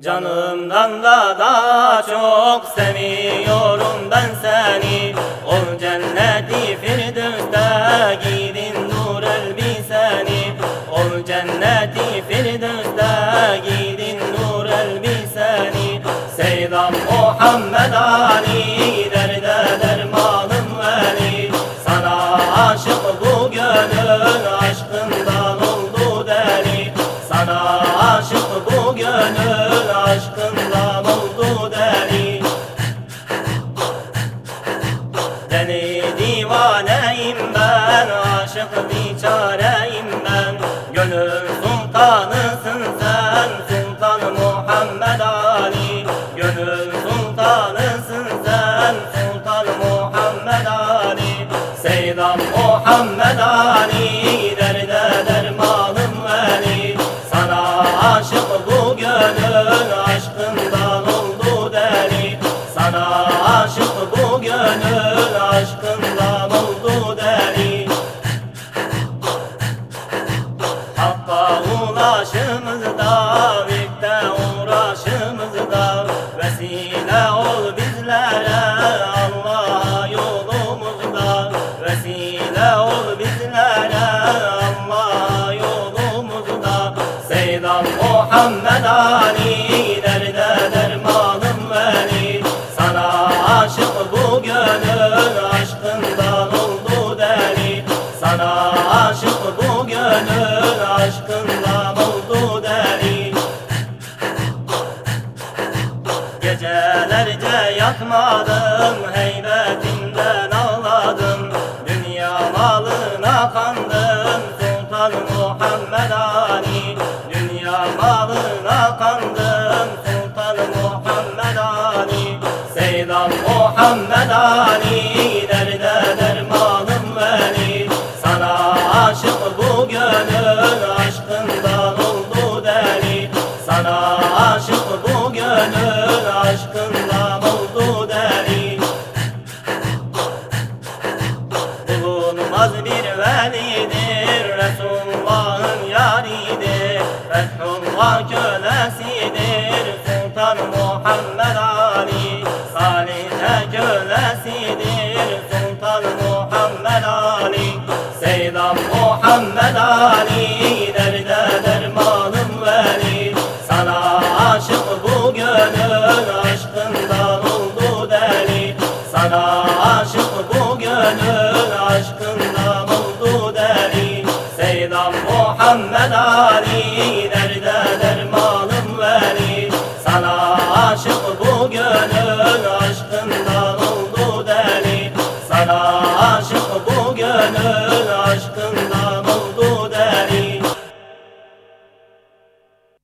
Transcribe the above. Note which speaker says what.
Speaker 1: Canımdan da daha çok seviyorum ben seni. O cenneti firdevste giydin nur elbiseni. O cenneti firdevste giydin nur elbiseni. Seydam Muhammed Ali derde dermanım veli. Sana aşık bu gönül gönül aşkından oldu deli Deli divaneyim ben aşık biçareyim ben. Gönül sultanısın sen Sultan Muhammed Ali. Gönül sultanısın sen Sultan Muhammed Ali. Seydam Muhammed yatmadım heybetinden ağladım. Dünya malına kandım. Sultan Muhammed Ali. Dünya malına kandım. Sultan Muhammed Ali. Seydam Muhammed Resulullah'ın yaridir Fethullah kölesidir Sultan Muhammed Ali Salih'e kölesidir Sultan Muhammed Ali Seydam Muhammed Ali Derde dermanım veli Sana aşık bu gönül aşkından oldu deli Sana Muhammed Ali Derde dermanım veli Sana aşık bu gönül Aşkından oldu deli. Sana aşık bu gönül